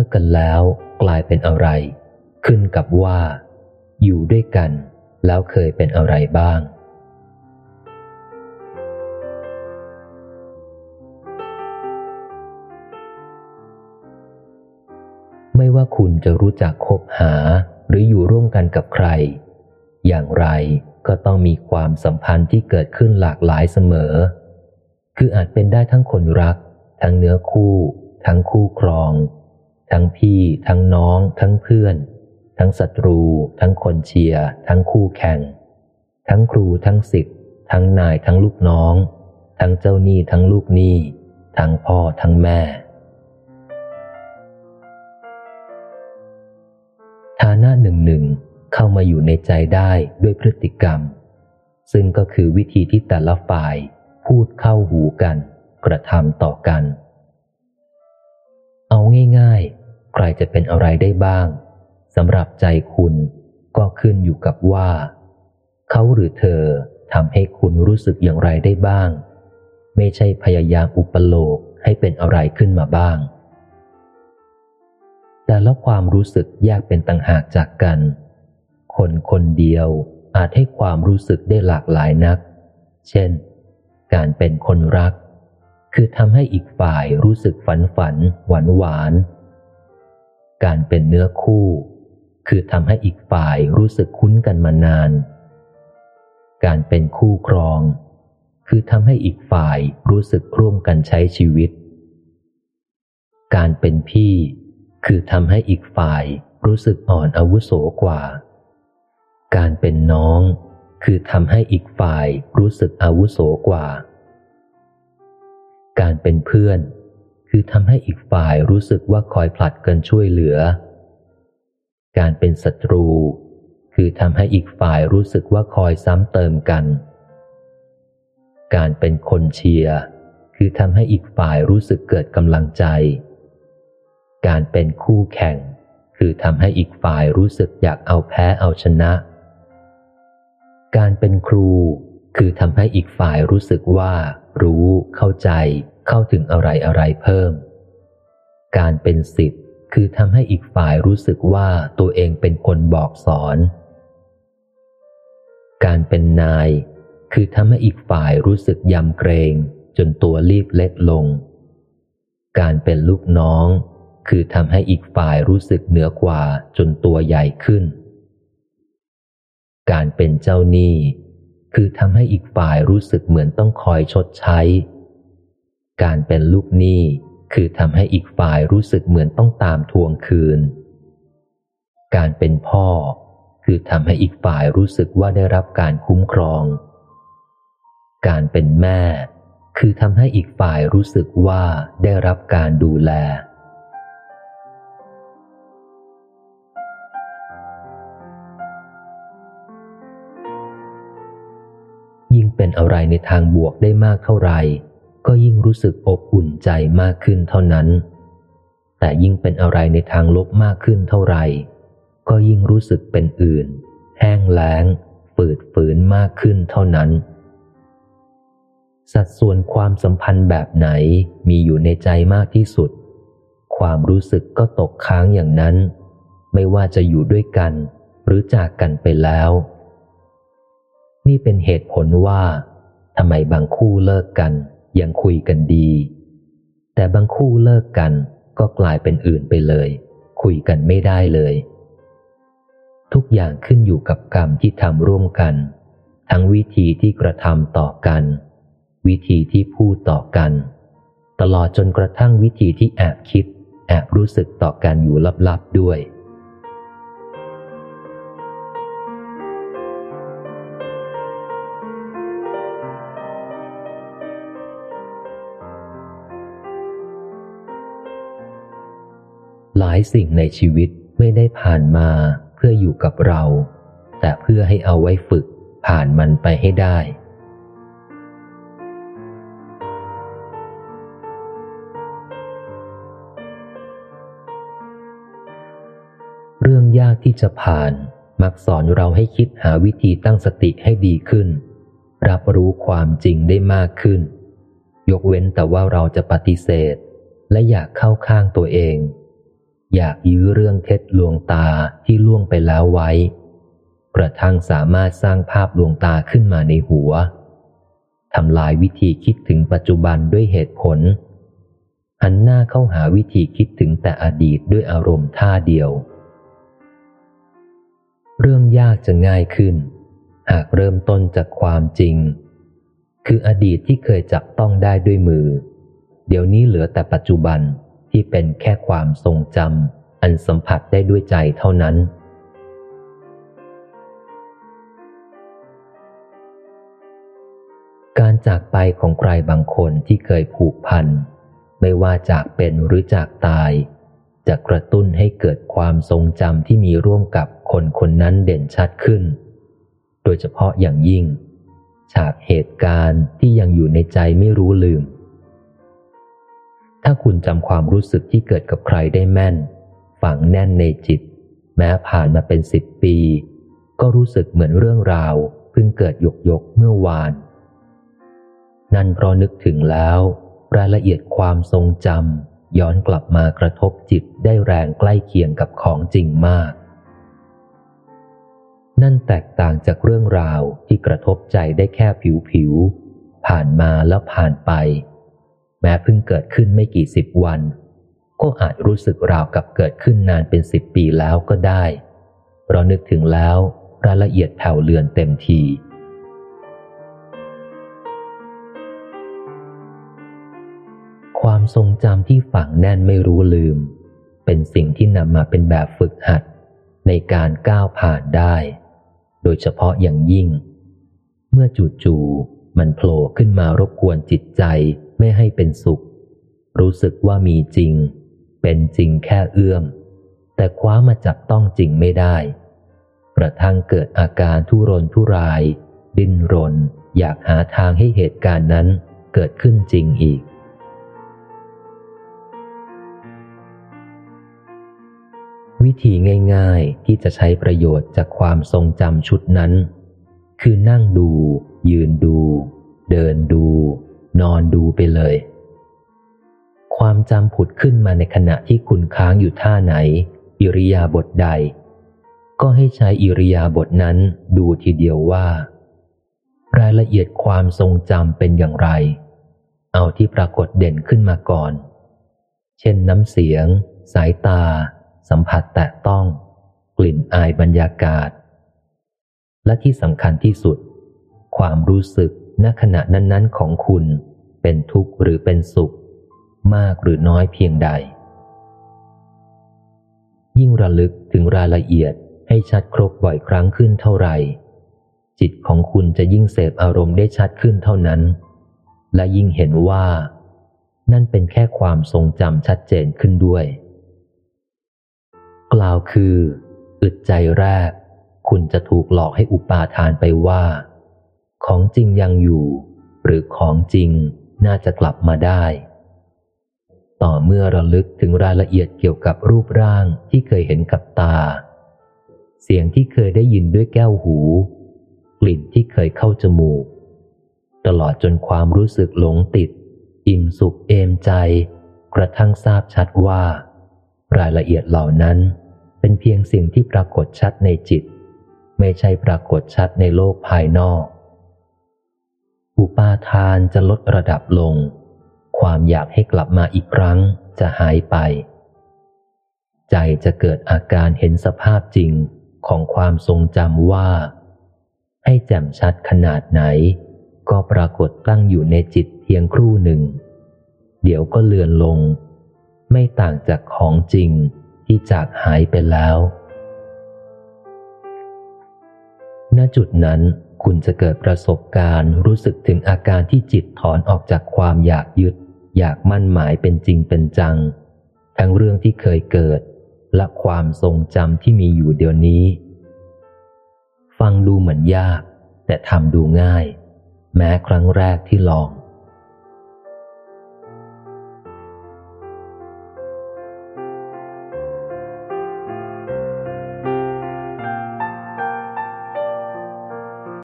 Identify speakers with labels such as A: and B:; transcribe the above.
A: ลิกกันแล้วกลายเป็นอะไร ขึ้นกับว่า อยู่ด้วยกัน แล้วเคยเป็นอะไรบ้าง ไม่ว่าคุณจะรู้จักคบหาหรืออยู่ร่วมกันกับใคร อย่างไรก็ต้องมีความสัมพันธ์ที่เกิดขึ้นหลากหลายเสมอ คืออาจเป็นได้ทั้งคนรัก ทั้งเนื้อคู่ ทั้งคู่ครอง ทั้งพี่ ทั้งน้อง ทั้งเพื่อน ทั้งศัตรู ทั้งคนเชียร์ ทั้งคู่แข่ง ทั้งครูทั้งศิษย์ทั้งนายทั้งลูกน้อง ทั้งเจ้าหนี้ทั้งลูกหนี้ ทั้งพ่อทั้งแม่ ฐานะหนึ่งหนึ่งเข้ามาอยู่ในใจได้ด้วยพฤติกรรม ซึ่งก็คือวิธีที่แต่ละฝ่ายพูดเข้าหูกัน กระทำต่อกัน เอาง่ายๆ ใครจะเป็นอะไรได้บ้างสำหรับใจคุณก็ขึ้นอยู่กับว่า เขาหรือเธอทำให้คุณรู้สึกอย่างไรได้บ้าง ไม่ใช่พยายามอุปโลกให้เป็นอะไรขึ้นมาบ้าง แต่ละความรู้สึกแยกเป็นต่างหากจากกัน คนคนเดียวอาจให้ความรู้สึกได้หลากหลายนัก เช่น การเป็นคนรัก คือทำให้อีกฝ่ายรู้สึกฝันฝัน หวานหวาน การเป็นเนื้อคู่ คือทำให้อีกฝ่ายรู้สึกคุ้นกันมานาน การเป็นคู่ครอง คือทำให้อีกฝ่ายรู้สึกร่วมกันใช้ชีวิต การเป็นพี่ คือทำให้อีกฝ่ายรู้สึกอ่อนอาวุโสกว่า การเป็นน้อง คือทำให้อีกฝ่ายรู้สึกอาวุโสกว่า การเป็นเพื่อน คือทำให้อีกฝ่ายรู้สึกว่าคอยผลัดกันช่วยเหลือ การเป็นศัตรู คือทำให้อีกฝ่ายรู้สึกว่าคอยซ้ำเติมกัน การเป็นคนเชียร์คือทำให้อีกฝ่ายรู้สึกเกิดกำลังใจ การเป็นคู่แข่ง คือทำให้อีกฝ่ายรู้สึกอยากเอาแพ้เอาชนะ การเป็นครู คือทำให้อีกฝ่ายรู้สึกว่า รู้ เข้าใจ เข้าถึงอะไรอะไรเพิ่ม การเป็นสิทธิ์คือทำให้อีกฝ่ายรู้สึกว่าตัวเองเป็นคนบอกสอน การเป็นนาย คือทำให้อีกฝ่ายรู้สึกยำเกรงจนตัวรีบเล็กลง การเป็นลูกน้อง คือทำให้อีกฝ่ายรู้สึกเหนือกว่าจนตัวใหญ่ขึ้น การเป็นเจ้าหนี้ คือทำให้อีกฝ่ายรู้สึกเหมือนต้องคอยชดใช้ การเป็นลูกหนี้คือทำให้อีกฝ่ายรู้สึกเหมือนต้องตามทวงคืน การเป็นพ่อ คือทำให้อีกฝ่ายรู้สึกว่าได้รับการคุ้มครอง การเป็นแม่ คือทำให้อีกฝ่ายรู้สึกว่าได้รับการดูแล ยิ่งเป็นอะไรในทางบวกได้มากเท่าไหร่ ก็ยิ่งรู้สึกอบอุ่นใจมากขึ้นเท่านั้น แต่ยิ่งเป็นอะไรในทางลบมากขึ้นเท่าไหร่ ก็ยิ่งรู้สึกเป็นอื่น แห้งแล้ง ฝืดฝืนมากขึ้นเท่านั้น สัดส่วนความสัมพันธ์แบบไหนมีอยู่ในใจมากที่สุด ความรู้สึกก็ตกค้างอย่างนั้น ไม่ว่าจะอยู่ด้วยกัน หรือจากกันไปแล้ว นี่เป็นเหตุผลว่าทำไมบางคู่เลิกกัน ยังคุยกันดี แต่บางคู่เลิกกันก็กลายเป็นอื่นไปเลย คุยกันไม่ได้เลย ทุกอย่างขึ้นอยู่กับกรรมที่ทำร่วมกัน ทั้งวิธีที่กระทำต่อกัน วิธีที่พูดต่อกัน ตลอดจนกระทั่งวิธีที่แอบคิด แอบรู้สึกต่อกันอยู่ลับๆด้วยายสิ่งในชีวิตไม่ได้ผ่านมาเพื่ออยู่กับเรา แต่เพื่อให้เอาไว้ฝึกผ่านมันไปให้ได้ เรื่องยากที่จะผ่าน มักสอนเราให้คิดหาวิธีตั้งสติให้ดีขึ้น รับรู้ความจริงได้มากขึ้น ยกเว้นแต่ว่าเราจะปฏิเสธ และอยากเข้าข้างตัวเอง อยากยื้อเรื่องเท็จลวงตาที่ล่วงไปแล้วไว้ กระทั่งสามารถสร้างภาพลวงตาขึ้นมาในหัวทำลายวิธีคิดถึงปัจจุบันด้วยเหตุผลหันหน้าเข้าหาวิธีคิดถึงแต่อดีตด้วยอารมณ์ท่าเดียว เรื่องยากจะง่ายขึ้น หากเริ่มต้นจากความจริง คืออดีตที่เคยจับต้องได้ด้วยมือ เดี๋ยวนี้เหลือแต่ปัจจุบัน ที่เป็นแค่ความทรงจำอันสัมผัสได้ด้วยใจเท่านั้น การจากไปของใครบางคนที่เคยผูกพัน ไม่ว่าจากเป็นหรือจากตาย จะกระตุ้นให้เกิดความทรงจำที่มีร่วมกับคนคนนั้นเด่นชัดขึ้น โดยเฉพาะอย่างยิ่ง ฉากเหตุการณ์ที่ยังอยู่ในใจไม่รู้ลืม ถ้าคุณจำความรู้สึกที่เกิดกับใครได้แม่น ฝังแน่นในจิต แม้ผ่านมาเป็นสิบปี ก็รู้สึกเหมือนเรื่องราวเพิ่งเกิดหยกยกเมื่อวาน นั่นเพราะนึกถึงแล้ว รายละเอียดความทรงจำย้อนกลับมากระทบจิตได้แรงใกล้เคียงกับของจริงมาก นั่นแตกต่างจากเรื่องราวที่กระทบใจได้แค่ผิวผิวผ่านมาแล้วผ่านไป แม้เพิ่งเกิดขึ้นไม่กี่สิบวัน ก็อาจรู้สึกราวกับเกิดขึ้นนานเป็นสิบปีแล้วก็ได้ เพราะนึกถึงแล้วรายละเอียดแผ่วเลือนเต็มทีความทรงจำที่ฝังแน่นไม่รู้ลืม เป็นสิ่งที่นำมาเป็นแบบฝึกหัดในการก้าวผ่านได้ โดยเฉพาะอย่างยิ่ง เมื่อจู่ๆมันโผล่ขึ้นมารบกวนจิตใจ ไม่ให้เป็นสุข รู้สึกว่ามีจริง เป็นจริงแค่เอื้อม แต่คว้ามาจับต้องจริงไม่ได้ กระทั่งเกิดอาการทุรนทุราย ดิ้นรน อยากหาทางให้เหตุการณ์นั้นเกิดขึ้นจริงอีก วิธีง่าย ๆที่จะใช้ประโยชน์จากความทรงจำชุดนั้น คือนั่งดู ยืนดู เดินดู นอนดูไปเลย ความจำผุดขึ้นมาในขณะที่คุณค้างอยู่ท่าไหน อิริยาบถใด ก็ให้ใช้อิริยาบถนั้นดูทีเดียวว่า รายละเอียดความทรงจำเป็นอย่างไร เอาที่ปรากฏเด่นขึ้นมาก่อน เช่นน้ำเสียง สายตา สัมผัสแตะต้อง กลิ่นอายบรรยากาศ และที่สำคัญที่สุด ความรู้สึกณขณะนั้น ๆ ของคุณ เป็นทุกข์หรือเป็นสุข มากหรือน้อยเพียงใด ยิ่งระลึกถึงรายละเอียดให้ชัดครบบ่อยครั้งขึ้นเท่าไหร่ จิตของคุณจะยิ่งเสพอารมณ์ได้ชัดขึ้นเท่านั้น และยิ่งเห็นว่า นั่นเป็นแค่ความทรงจำชัดเจนขึ้นด้วย กล่าวคืออึดใจแรก คุณจะถูกหลอกให้อุปาทานไปว่า ของจริงยังอยู่ หรือของจริง น่าจะกลับมาได้ ต่อเมื่อระลึกถึงรายละเอียดเกี่ยวกับรูปร่างที่เคยเห็นกับตา เสียงที่เคยได้ยินด้วยแก้วหู กลิ่นที่เคยเข้าจมูก ตลอดจนความรู้สึกหลงติด อิ่มสุขเอมใจ กระทั่งทราบชัดว่า รายละเอียดเหล่านั้นเป็นเพียงสิ่งที่ปรากฏชัดในจิต ไม่ใช่ปรากฏชัดในโลกภายนอก อุปาทานจะลดระดับลง ความอยากให้กลับมาอีกครั้งจะหายไป ใจจะเกิดอาการเห็นสภาพจริงของความทรงจำว่า ให้แจ่มชัดขนาดไหน ก็ปรากฏตั้งอยู่ในจิตเพียงครู่หนึ่ง เดี๋ยวก็เลือนลง ไม่ต่างจากของจริงที่จากหายไปแล้ว ณจุดนั้น คุณจะเกิดประสบการณ์รู้สึกถึงอาการที่จิตถอนออกจากความอยากยึด อยากมั่นหมายเป็นจริงเป็นจัง ทั้งเรื่องที่เคยเกิด และความทรงจำที่มีอยู่เดี๋ยวนี้ ฟังดูเหมือนยาก แต่ทำดูง่าย แม้ครั้งแรกที่ลอง